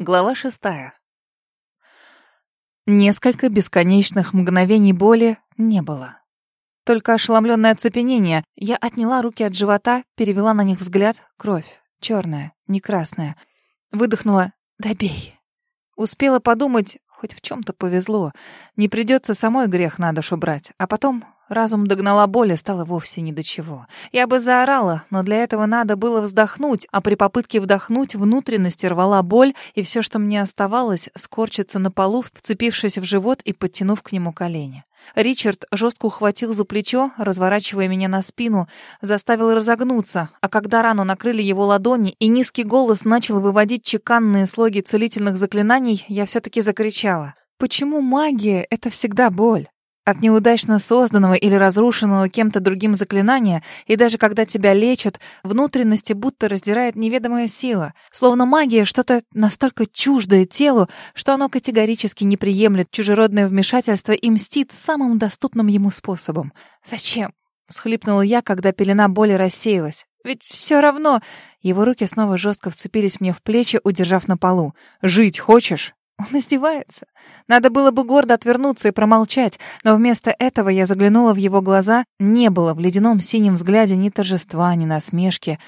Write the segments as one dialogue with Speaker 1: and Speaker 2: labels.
Speaker 1: Глава шестая. Несколько бесконечных мгновений боли не было. Только ошеломленное оцепенение. Я отняла руки от живота, перевела на них взгляд. Кровь. Черная, не красная. Выдохнула «Добей». Успела подумать, хоть в чем-то повезло. Не придется самой грех на душу брать. А потом Разум догнала боль и стало вовсе ни до чего. Я бы заорала, но для этого надо было вздохнуть, а при попытке вдохнуть внутренности рвала боль, и все, что мне оставалось, скорчиться на полу, вцепившись в живот и подтянув к нему колени. Ричард жестко ухватил за плечо, разворачивая меня на спину, заставил разогнуться, а когда рану накрыли его ладони и низкий голос начал выводить чеканные слоги целительных заклинаний, я все-таки закричала. «Почему магия — это всегда боль?» От неудачно созданного или разрушенного кем-то другим заклинания, и даже когда тебя лечат, внутренности будто раздирает неведомая сила. Словно магия что-то настолько чуждое телу, что оно категорически не приемлет чужеродное вмешательство и мстит самым доступным ему способом. «Зачем?» — всхлипнула я, когда пелена боли рассеялась. «Ведь все равно...» Его руки снова жестко вцепились мне в плечи, удержав на полу. «Жить хочешь?» Он издевается. Надо было бы гордо отвернуться и промолчать, но вместо этого я заглянула в его глаза. Не было в ледяном синем взгляде ни торжества, ни насмешки.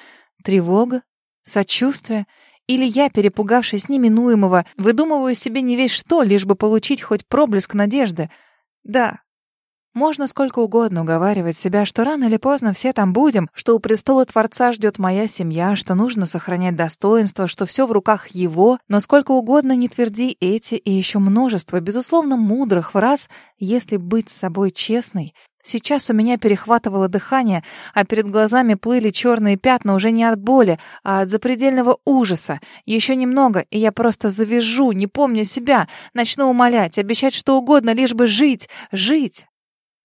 Speaker 1: Тревога? Сочувствие? Или я, перепугавшись неминуемого, выдумываю себе не весь что, лишь бы получить хоть проблеск надежды? Да, можно сколько угодно уговаривать себя, что рано или поздно все там будем, что у престола Творца ждет моя семья, что нужно сохранять достоинство, что все в руках его, но сколько угодно не тверди эти и еще множество, безусловно, мудрых фраз, если быть с собой честной. Сейчас у меня перехватывало дыхание, а перед глазами плыли черные пятна уже не от боли, а от запредельного ужаса. Еще немного, и я просто завяжу, не помня себя, начну умолять, обещать что угодно, лишь бы жить, жить.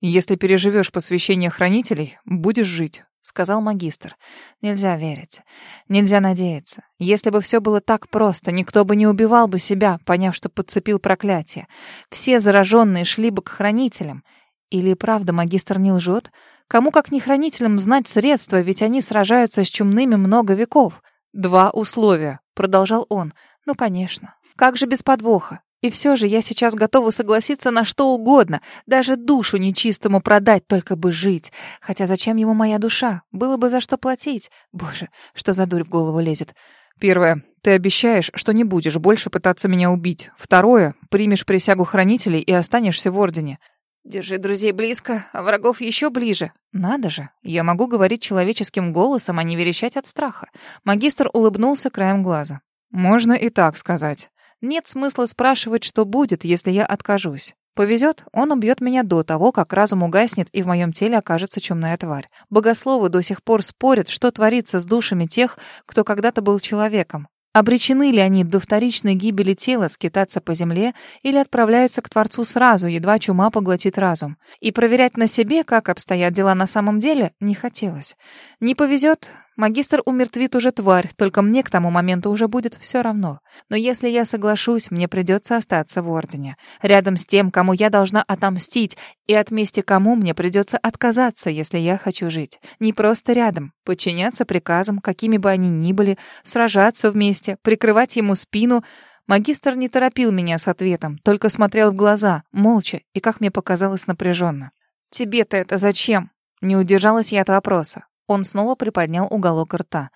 Speaker 2: «Если переживешь посвящение хранителей, будешь жить», —
Speaker 1: сказал магистр. «Нельзя верить. Нельзя надеяться. Если бы все было так просто, никто бы не убивал бы себя, поняв, что подцепил проклятие. Все зараженные шли бы к хранителям. Или правда магистр не лжет? Кому, как не хранителям, знать средства, ведь они сражаются с чумными много веков. Два условия», — продолжал он. «Ну, конечно. Как же без подвоха? И все же я сейчас готова согласиться на что угодно, даже душу нечистому продать, только бы жить. Хотя зачем ему моя душа? Было бы за что платить. Боже, что за дурь в голову лезет.
Speaker 2: Первое. Ты обещаешь, что не будешь больше пытаться меня убить. Второе. Примешь присягу хранителей и останешься в Ордене.
Speaker 1: Держи друзей близко, а врагов еще ближе. Надо же, я могу говорить человеческим голосом, а не верещать от страха. Магистр улыбнулся краем глаза.
Speaker 2: Можно и так сказать.
Speaker 1: Нет смысла спрашивать, что будет, если я откажусь. Повезет, он убьет меня до того, как разум угаснет и в моем теле окажется чумная тварь. Богословы до сих пор спорят, что творится с душами тех, кто когда-то был человеком. Обречены ли они до вторичной гибели тела скитаться по земле или отправляются к Творцу сразу, едва чума поглотит разум? И проверять на себе, как обстоят дела на самом деле, не хотелось. Не повезет, Магистр умертвит уже тварь, только мне к тому моменту уже будет все равно. Но если я соглашусь, мне придется остаться в Ордене. Рядом с тем, кому я должна отомстить, и от мести кому мне придется отказаться, если я хочу жить. Не просто рядом, подчиняться приказам, какими бы они ни были, сражаться вместе, прикрывать ему спину. Магистр не торопил меня с ответом, только смотрел в глаза, молча и, как мне показалось, напряженно. «Тебе-то это зачем?» Не удержалась я от вопроса. Он снова приподнял уголок рта.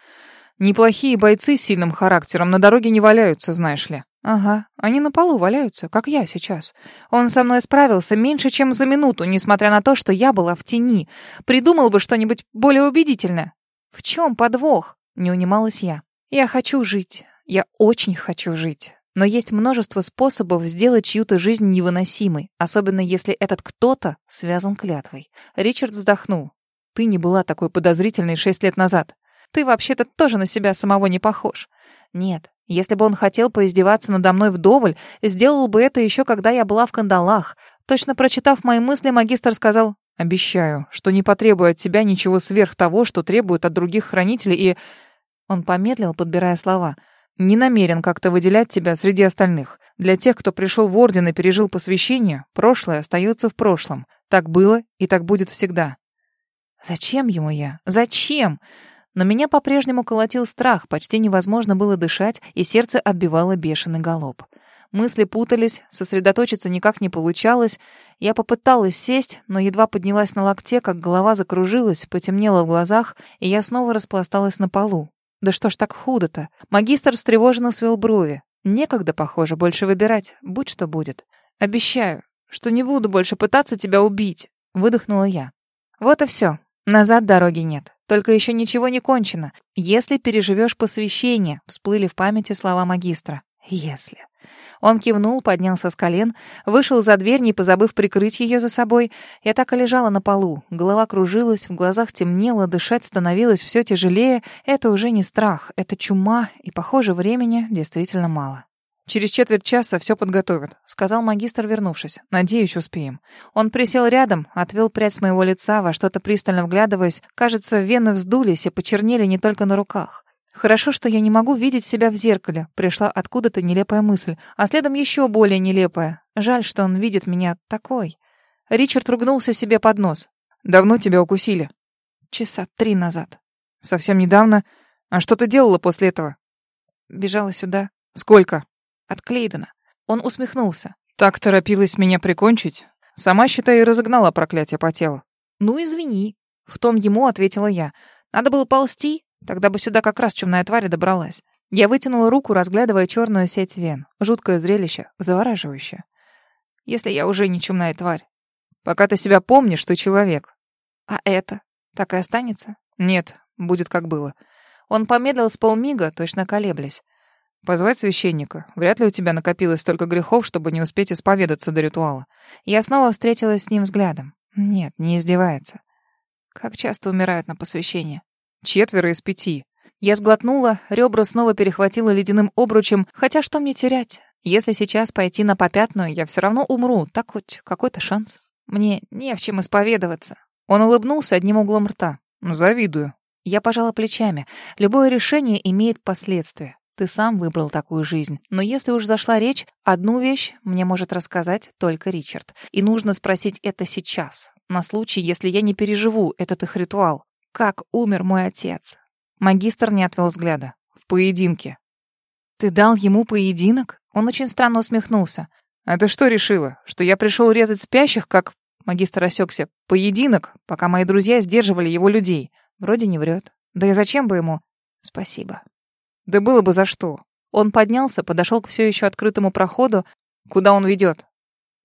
Speaker 2: «Неплохие бойцы с сильным характером на дороге не валяются, знаешь ли».
Speaker 1: «Ага, они на полу валяются, как я сейчас. Он со мной справился меньше, чем за минуту, несмотря на то, что я была в тени. Придумал бы что-нибудь более убедительное». «В чем подвох?» — не унималась я. «Я хочу жить. Я очень хочу жить. Но есть множество способов сделать чью-то жизнь невыносимой, особенно если этот кто-то связан клятвой». Ричард вздохнул. Ты не была такой подозрительной шесть лет назад. Ты вообще-то тоже на себя самого не похож. Нет, если бы он хотел поиздеваться надо мной вдоволь, сделал бы это еще когда я была в кандалах. Точно прочитав мои мысли, магистр сказал,
Speaker 2: «Обещаю, что не потребую от тебя ничего сверх того, что требуют от других хранителей, и...»
Speaker 1: Он помедлил, подбирая слова. «Не намерен как-то выделять тебя среди остальных. Для тех, кто пришел в Орден и пережил посвящение, прошлое остается в прошлом. Так было и так будет всегда. Зачем ему я? Зачем? Но меня по-прежнему колотил страх, почти невозможно было дышать, и сердце отбивало бешеный галоп. Мысли путались, сосредоточиться никак не получалось. Я попыталась сесть, но едва поднялась на локте, как голова закружилась, потемнело в глазах, и я снова распласталась на полу. Да что ж так худо-то? Магистр встревоженно свел брови. Некогда, похоже, больше выбирать, будь что будет. Обещаю, что не буду больше пытаться тебя убить, выдохнула я. Вот и все. Назад дороги нет. Только еще ничего не кончено. Если переживешь посвящение, всплыли в памяти слова магистра. Если. Он кивнул, поднялся с колен, вышел за дверь, не позабыв прикрыть ее за собой. Я так и лежала на полу. Голова кружилась, в глазах темнело, дышать становилось все тяжелее. Это уже не страх, это чума, и, похоже, времени действительно мало. «Через четверть часа все подготовят», — сказал магистр, вернувшись. «Надеюсь, успеем». Он присел рядом, отвел прядь с моего лица, во что-то пристально вглядываясь. Кажется, вены вздулись и почернели не только на руках. Хорошо, что я не могу видеть себя в зеркале. Пришла откуда-то нелепая мысль, а следом еще более нелепая. Жаль, что он видит меня такой. Ричард ругнулся себе под нос. «Давно тебя укусили?» «Часа три назад». «Совсем недавно? А что ты делала после этого?» «Бежала сюда». «Сколько?» От Клейдена. Он усмехнулся. «Так торопилась меня прикончить? Сама, считай, и разогнала проклятие по телу». «Ну, извини», — в тон ему ответила я. «Надо было ползти, тогда бы сюда как раз чумная тварь добралась». Я вытянула руку, разглядывая черную сеть вен. Жуткое зрелище, завораживающее. Если я уже не чумная тварь. Пока ты себя помнишь, ты человек. А это? Так и останется? Нет, будет как было. Он помедлил с полмига, точно колеблясь. Позвать священника? Вряд ли у тебя накопилось столько грехов, чтобы не успеть исповедаться до ритуала. Я снова встретилась с ним взглядом. Нет, не издевается. Как часто умирают на посвящение? Четверо из пяти. Я сглотнула, ребра снова перехватила ледяным обручем, хотя что мне терять? Если сейчас пойти на попятную, я все равно умру, так хоть какой-то шанс. Мне не в чем исповедоваться. Он улыбнулся одним углом рта. Завидую. Я пожала плечами. Любое решение имеет последствия. Ты сам выбрал такую жизнь. Но если уж зашла речь, одну вещь мне может рассказать только Ричард. И нужно спросить это сейчас, на случай, если я не переживу этот их ритуал. Как умер мой отец? Магистр не отвел взгляда. В поединке. Ты дал ему поединок? Он очень странно усмехнулся. А ты что решила? Что я пришел резать спящих, как... Магистр осекся. Поединок, пока мои друзья сдерживали его людей. Вроде не врет. Да и зачем бы ему? Спасибо. Да было бы за что. Он поднялся, подошел к все еще открытому проходу. Куда он ведет?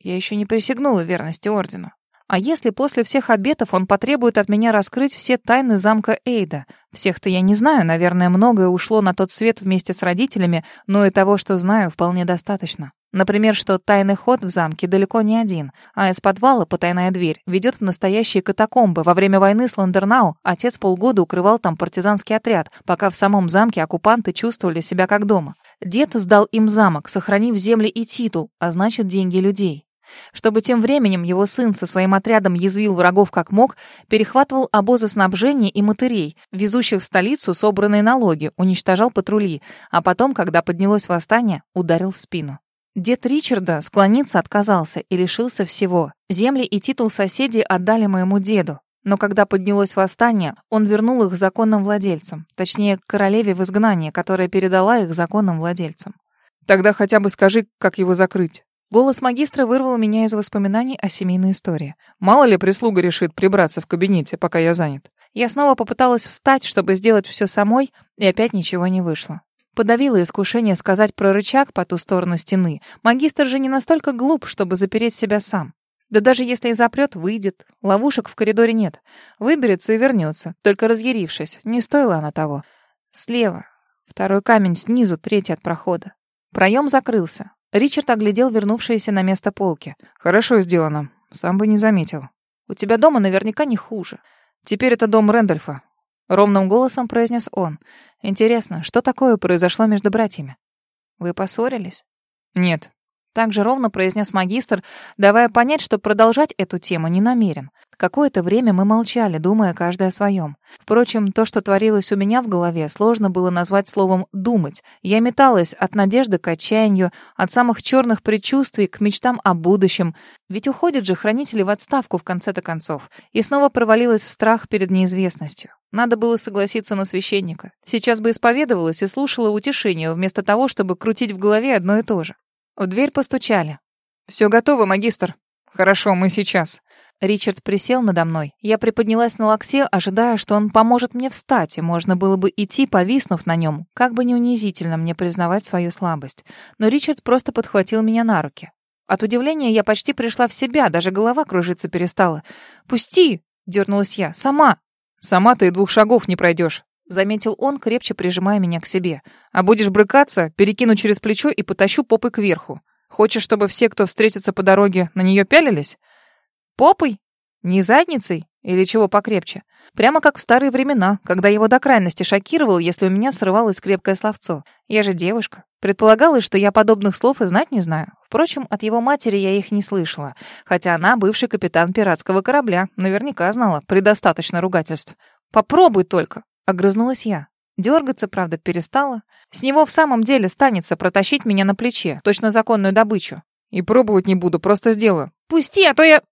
Speaker 1: Я еще не присягнула верности ордену. А если после всех обетов он потребует от меня раскрыть все тайны замка Эйда? Всех-то я не знаю, наверное, многое ушло на тот свет вместе с родителями, но и того, что знаю, вполне достаточно. Например, что тайный ход в замке далеко не один, а из подвала потайная дверь ведет в настоящие катакомбы. Во время войны с Ландернау отец полгода укрывал там партизанский отряд, пока в самом замке оккупанты чувствовали себя как дома. Дед сдал им замок, сохранив земли и титул, а значит деньги людей. Чтобы тем временем его сын со своим отрядом язвил врагов как мог, перехватывал обозы снабжения и матерей, везущих в столицу собранные налоги, уничтожал патрули, а потом, когда поднялось восстание, ударил в спину. Дед Ричарда склониться отказался и лишился всего. Земли и титул соседей отдали моему деду. Но когда поднялось восстание, он вернул их законным владельцам. Точнее, королеве в изгнании, которая передала их законным владельцам. «Тогда хотя бы скажи, как его закрыть». Голос магистра вырвал меня из воспоминаний о семейной истории. Мало ли прислуга решит прибраться в кабинете, пока я занят. Я снова попыталась встать, чтобы сделать все самой, и опять ничего не вышло. Подавило искушение сказать про рычаг по ту сторону стены. Магистр же не настолько глуп, чтобы запереть себя сам. Да даже если и запрет, выйдет. Ловушек в коридоре нет. Выберется и вернется, только разъярившись. Не стоило она того. Слева. Второй камень снизу, третий от прохода. Проем закрылся. Ричард оглядел вернувшиеся на место полки. «Хорошо сделано. Сам бы не заметил. У тебя дома наверняка не хуже. Теперь это дом Рэндольфа. Ровным голосом произнес он. Интересно, что такое произошло между братьями? Вы поссорились? Нет. Так же ровно произнес магистр, давая понять, что продолжать эту тему не намерен. Какое-то время мы молчали, думая каждый о своем. Впрочем, то, что творилось у меня в голове, сложно было назвать словом «думать». Я металась от надежды к отчаянию, от самых черных предчувствий к мечтам о будущем. Ведь уходят же хранители в отставку в конце-то концов. И снова провалилась в страх перед неизвестностью. Надо было согласиться на священника. Сейчас бы исповедовалась и слушала утешение, вместо того, чтобы крутить в голове одно и то же. В дверь постучали.
Speaker 2: «Все готово, магистр». «Хорошо, мы сейчас».
Speaker 1: Ричард присел надо мной. Я приподнялась на локте, ожидая, что он поможет мне встать, и можно было бы идти, повиснув на нем, как бы не унизительно мне признавать свою слабость. Но Ричард просто подхватил меня на руки. От удивления я почти пришла в себя, даже голова кружиться перестала. «Пусти!» — дернулась я. «Сама!»
Speaker 2: «Сама ты и двух шагов не пройдешь», —
Speaker 1: заметил он, крепче прижимая меня к себе.
Speaker 2: «А будешь брыкаться, перекину через плечо и потащу попой кверху. Хочешь, чтобы все, кто встретится по дороге, на нее пялились?»
Speaker 1: Попой? Не задницей? Или чего покрепче? Прямо как в старые времена, когда его до крайности шокировал, если у меня срывалось крепкое словцо. Я же девушка. Предполагалось, что я подобных слов и знать не знаю. Впрочем, от его матери я их не слышала. Хотя она бывший капитан пиратского корабля. Наверняка знала предостаточно ругательств. «Попробуй только!» — огрызнулась я. Дергаться, правда, перестала. С него в самом деле станется протащить меня на плече, точно законную добычу.
Speaker 2: И пробовать не буду, просто сделаю.
Speaker 1: «Пусти, а то я...»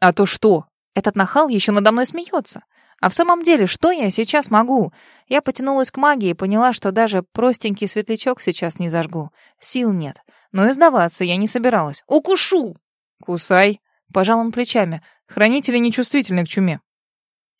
Speaker 2: А то что?
Speaker 1: Этот нахал еще надо мной смеется. А в самом деле, что я сейчас могу? Я потянулась к магии и поняла, что даже простенький светлячок сейчас не зажгу. Сил нет. Но и сдаваться я не собиралась. «Укушу!»
Speaker 2: «Кусай!»
Speaker 1: — пожал он плечами.
Speaker 2: «Хранители нечувствительны к чуме».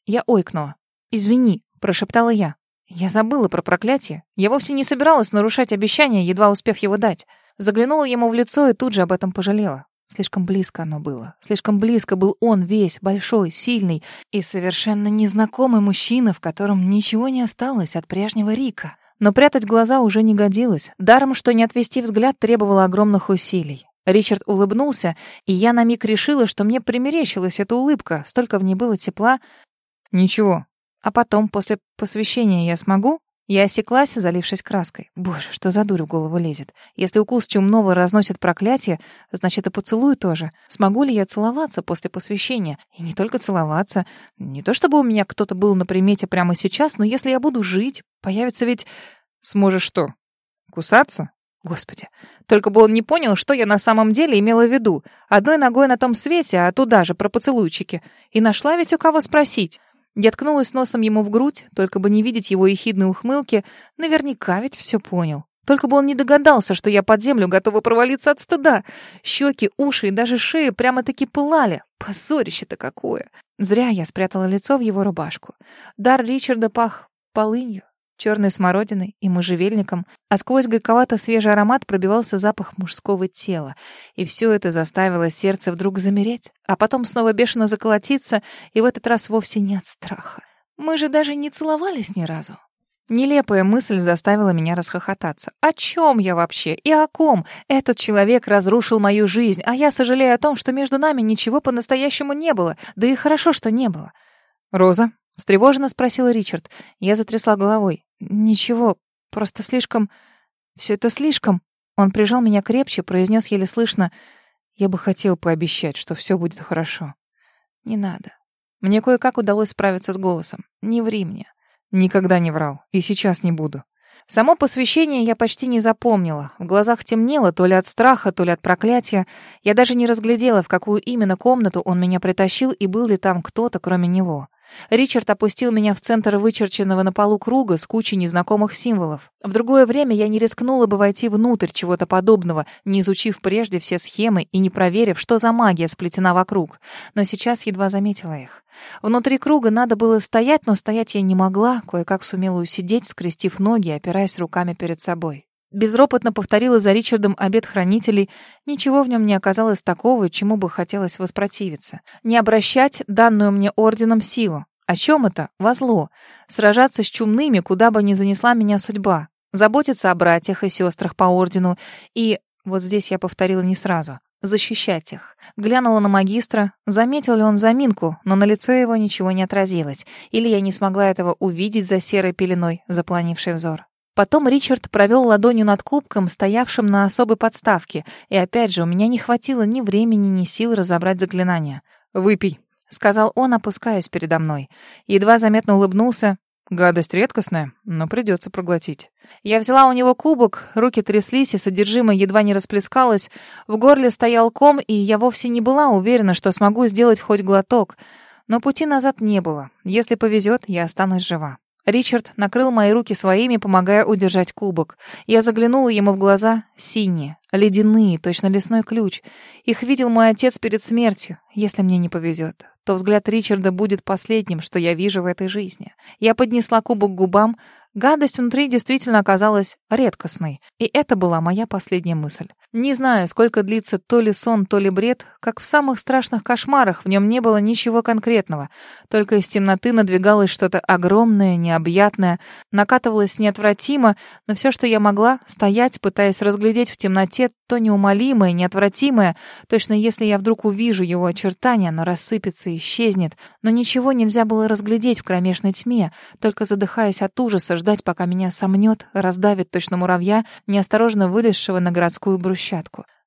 Speaker 1: Я ойкнула. «Извини», — прошептала я. Я забыла про проклятие. Я вовсе не собиралась нарушать обещание, едва успев его дать. Заглянула ему в лицо и тут же об этом пожалела. Слишком близко оно было. Слишком близко был он весь, большой, сильный и совершенно незнакомый мужчина, в котором ничего не осталось от прежнего Рика. Но прятать глаза уже не годилось. Даром, что не отвести взгляд, требовало огромных усилий. Ричард улыбнулся, и я на миг решила, что мне примерещилась эта улыбка, столько в ней было тепла.
Speaker 2: «Ничего».
Speaker 1: А потом, после посвящения, я смогу? Я осеклась, залившись краской. Боже, что за дурь в голову лезет? Если укус чумного разносит проклятие, значит и поцелуй тоже. Смогу ли я целоваться после посвящения? И не только целоваться. Не то чтобы у меня кто-то был на примете прямо сейчас, но если я буду жить, появится ведь...
Speaker 2: Сможешь что? Кусаться?
Speaker 1: Господи, только бы он не понял, что я на самом деле имела в виду. Одной ногой на том свете, а туда же, про поцелуйчики. И нашла ведь у кого спросить. Я ткнулась носом ему в грудь, только бы не видеть его ехидной ухмылки. Наверняка ведь все понял. Только бы он не догадался, что я под землю готова провалиться от стыда. Щеки, уши и даже шея прямо-таки пылали. Позорище-то какое! Зря я спрятала лицо в его рубашку. Дар Ричарда пах полынью, черной смородиной и можжевельником, а сквозь горьковато-свежий аромат пробивался запах мужского тела. И все это заставило сердце вдруг замереть, а потом снова бешено заколотиться, и в этот раз вовсе не от страха. Мы же даже не целовались ни разу. Нелепая мысль заставила меня расхохотаться. О чем я вообще? И о ком? Этот человек разрушил мою жизнь, а я сожалею о том, что между нами ничего по-настоящему не было. Да и хорошо, что не было.
Speaker 2: «Роза?»
Speaker 1: — встревоженно спросил Ричард. Я затрясла головой. «Ничего, просто слишком... Все это слишком...» Он прижал меня крепче, произнес еле слышно. «Я бы хотел пообещать, что все будет хорошо». «Не надо». Мне кое-как удалось справиться с голосом. «Не ври мне».
Speaker 2: «Никогда не врал. И сейчас не буду».
Speaker 1: Само посвящение я почти не запомнила. В глазах темнело то ли от страха, то ли от проклятия. Я даже не разглядела, в какую именно комнату он меня притащил и был ли там кто-то, кроме него. Ричард опустил меня в центр вычерченного на полу круга с кучей незнакомых символов. В другое время я не рискнула бы войти внутрь чего-то подобного, не изучив прежде все схемы и не проверив, что за магия сплетена вокруг. Но сейчас едва заметила их. Внутри круга надо было стоять, но стоять я не могла, кое-как сумела усидеть, скрестив ноги, опираясь руками перед собой. Безропотно повторила за Ричардом обед хранителей. Ничего в нем не оказалось такого, чему бы хотелось воспротивиться. Не обращать данную мне орденом силу. О чем это? Во зло. Сражаться с чумными, куда бы ни занесла меня судьба. Заботиться о братьях и сестрах по ордену. И, вот здесь я повторила не сразу, защищать их. Глянула на магистра, заметил ли он заминку, но на лицо его ничего не отразилось. Или я не смогла этого увидеть за серой пеленой, запланивший взор. Потом Ричард провел ладонью над кубком, стоявшим на особой подставке, и опять же у меня не хватило ни времени, ни сил разобрать заклинание.
Speaker 2: «Выпей», —
Speaker 1: сказал он, опускаясь передо мной. Едва заметно улыбнулся.
Speaker 2: «Гадость редкостная, но придется проглотить».
Speaker 1: Я взяла у него кубок, руки тряслись, и содержимое едва не расплескалось. В горле стоял ком, и я вовсе не была уверена, что смогу сделать хоть глоток. Но пути назад не было. Если повезет, я останусь жива. Ричард накрыл мои руки своими, помогая удержать кубок. Я заглянула ему в глаза, синие, ледяные, точно лесной ключ. Их видел мой отец перед смертью. Если мне не повезет, то взгляд Ричарда будет последним, что я вижу в этой жизни. Я поднесла кубок к губам, Гадость внутри действительно оказалась редкостной, и это была моя последняя мысль. Не знаю, сколько длится то ли сон, то ли бред, как в самых страшных кошмарах в нем не было ничего конкретного, только из темноты надвигалось что-то огромное, необъятное, накатывалось неотвратимо, но все, что я могла, стоять, пытаясь разглядеть в темноте то неумолимое, неотвратимое, точно если я вдруг увижу его очертания, оно рассыпется и исчезнет, но ничего нельзя было разглядеть в кромешной тьме, только задыхаясь от ужаса, ждать, пока меня сомнет, раздавит точно муравья, неосторожно вылезшего на городскую брусчатку.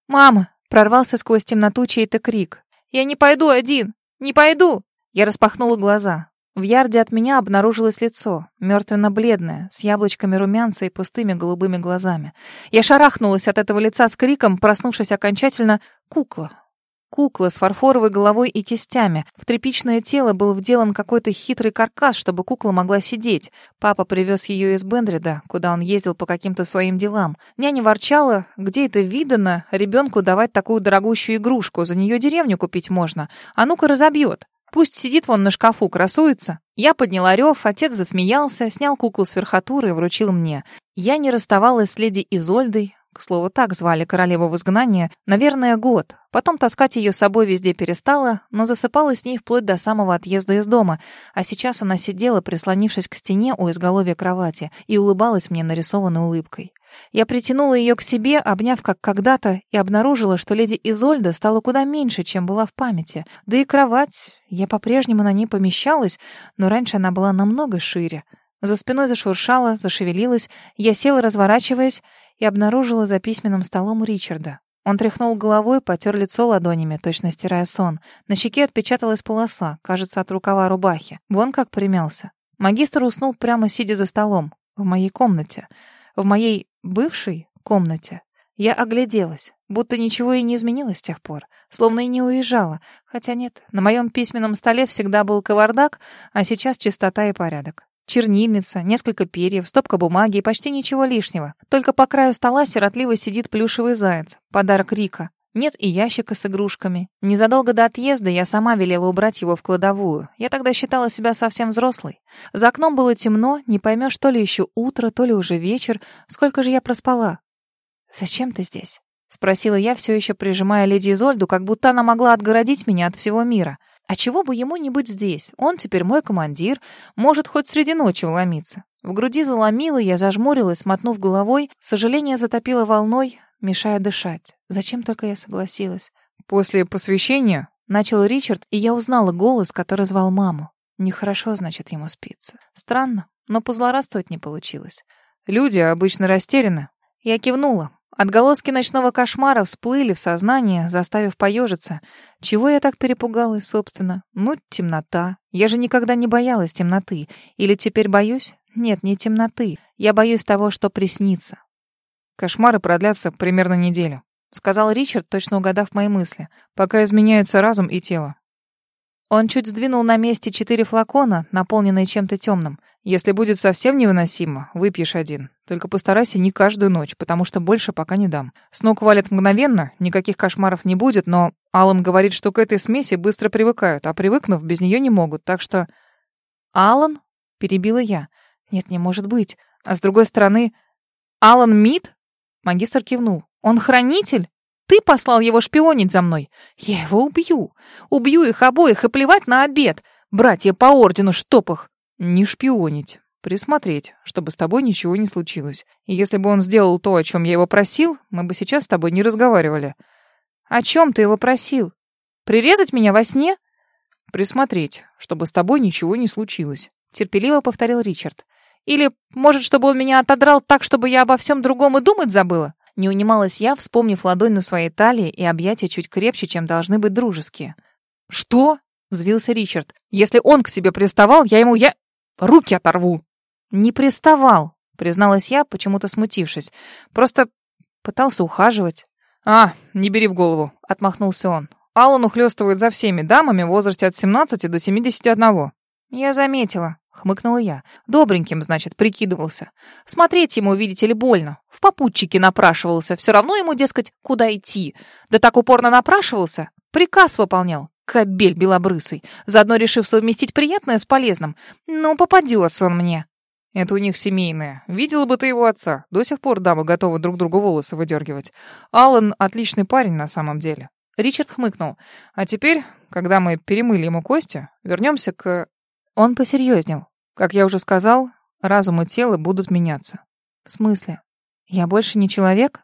Speaker 1: «Мама!» — прорвался сквозь темноту чей-то крик. «Я не пойду один! Не пойду!» Я распахнула глаза. В ярде от меня обнаружилось лицо, мертвенно-бледное, с яблочками румянца и пустыми голубыми глазами. Я шарахнулась от этого лица с криком, проснувшись окончательно «Кукла!» Кукла с фарфоровой головой и кистями. В тряпичное тело был вделан какой-то хитрый каркас, чтобы кукла могла сидеть. Папа привез ее из Бендрида, куда он ездил по каким-то своим делам. Няня ворчала, где это видано, ребенку давать такую дорогущую игрушку, за нее деревню купить можно. А ну-ка разобьет. Пусть сидит вон на шкафу, красуется. Я подняла рев, отец засмеялся, снял куклу с верхотуры и вручил мне. Я не расставалась с леди Изольдой, к слову, так звали королеву в изгнании, наверное, год. Потом таскать ее с собой везде перестала, но засыпала с ней вплоть до самого отъезда из дома. А сейчас она сидела, прислонившись к стене у изголовья кровати, и улыбалась мне нарисованной улыбкой. Я притянула ее к себе, обняв как когда-то, и обнаружила, что леди Изольда стала куда меньше, чем была в памяти. Да и кровать, я по-прежнему на ней помещалась, но раньше она была намного шире. За спиной зашуршала, зашевелилась, я села, разворачиваясь, и обнаружила за письменным столом Ричарда. Он тряхнул головой, потер лицо ладонями, точно стирая сон. На щеке отпечаталась полоса, кажется, от рукава рубахи. Вон как примялся. Магистр уснул прямо сидя за столом, в моей комнате. В моей бывшей комнате. Я огляделась, будто ничего и не изменилось с тех пор, словно и не уезжала. Хотя нет, на моем письменном столе всегда был кавардак, а сейчас чистота и порядок. Чернильница, несколько перьев, стопка бумаги и почти ничего лишнего. Только по краю стола сиротливо сидит плюшевый заяц. Подарок Рика. Нет и ящика с игрушками. Незадолго до отъезда я сама велела убрать его в кладовую. Я тогда считала себя совсем взрослой. За окном было темно, не поймешь, то ли еще утро, то ли уже вечер. Сколько же я проспала? «Зачем ты здесь?» — спросила я, все еще прижимая леди Изольду, как будто она могла отгородить меня от всего мира. А чего бы ему не быть здесь? Он теперь мой командир, может хоть среди ночи уломиться. В груди заломило, я зажмурилась, мотнув головой. Сожаление затопило волной, мешая дышать. Зачем только я согласилась?
Speaker 2: После посвящения
Speaker 1: начал Ричард, и я узнала голос, который звал маму. Нехорошо, значит, ему спится. Странно, но позлорадствовать не получилось.
Speaker 2: Люди обычно растеряны.
Speaker 1: Я кивнула. Отголоски ночного кошмара всплыли в сознание, заставив поежиться. Чего я так перепугалась, собственно? Ну, темнота. Я же никогда не боялась темноты. Или теперь боюсь? Нет, не темноты. Я боюсь того, что приснится.
Speaker 2: Кошмары продлятся примерно неделю,
Speaker 1: сказал Ричард, точно угадав мои мысли,
Speaker 2: пока изменяются разум и тело.
Speaker 1: Он чуть сдвинул на месте четыре флакона, наполненные чем-то темным.
Speaker 2: Если будет совсем невыносимо, выпьешь один. Только постарайся не каждую ночь, потому что больше пока не дам. С ног валят мгновенно, никаких кошмаров не будет, но Аллан говорит, что к этой смеси быстро привыкают, а привыкнув, без нее не могут, так что...
Speaker 1: Аллан? Перебила я. Нет, не может быть. А с другой стороны... Аллан Мид? Магистр кивнул. Он хранитель? Ты послал его шпионить за мной? Я его убью. Убью их обоих и плевать на обед. Братья по ордену, штоп их.
Speaker 2: Не шпионить. Присмотреть, чтобы с тобой ничего не случилось. И если бы он сделал то, о чем я его просил, мы бы сейчас с тобой не разговаривали.
Speaker 1: О чем ты его просил? Прирезать меня во сне?
Speaker 2: Присмотреть, чтобы с тобой ничего не случилось.
Speaker 1: Терпеливо повторил Ричард. Или, может, чтобы он меня отодрал так, чтобы я обо всем другом и думать забыла? Не унималась я, вспомнив ладонь на своей талии и объятия чуть крепче, чем должны быть дружеские.
Speaker 2: «Что?» — взвился Ричард. «Если он к тебе приставал, я ему... я...» Руки оторву!»
Speaker 1: «Не приставал», — призналась я, почему-то смутившись. «Просто пытался ухаживать».
Speaker 2: «А, не бери в голову», —
Speaker 1: отмахнулся он.
Speaker 2: Аллан ухлёстывает за всеми дамами в возрасте от 17 до 71.
Speaker 1: Я заметила, хмыкнула я. Добреньким, значит, прикидывался. Смотреть ему, видите ли, больно. В попутчике напрашивался. Все равно ему, дескать, куда идти. Да так упорно напрашивался. Приказ выполнял. Кобель белобрысый. Заодно решив совместить приятное с полезным. Ну, попадется он мне.
Speaker 2: Это у них семейное. Видела бы ты его отца. До сих пор дамы готовы друг другу волосы выдергивать. Алан отличный парень на самом деле. Ричард хмыкнул. А теперь, когда мы перемыли ему кости, вернемся к... Он посерьезнел. Как я уже сказал, разум и тело будут меняться.
Speaker 1: В смысле? Я больше не человек?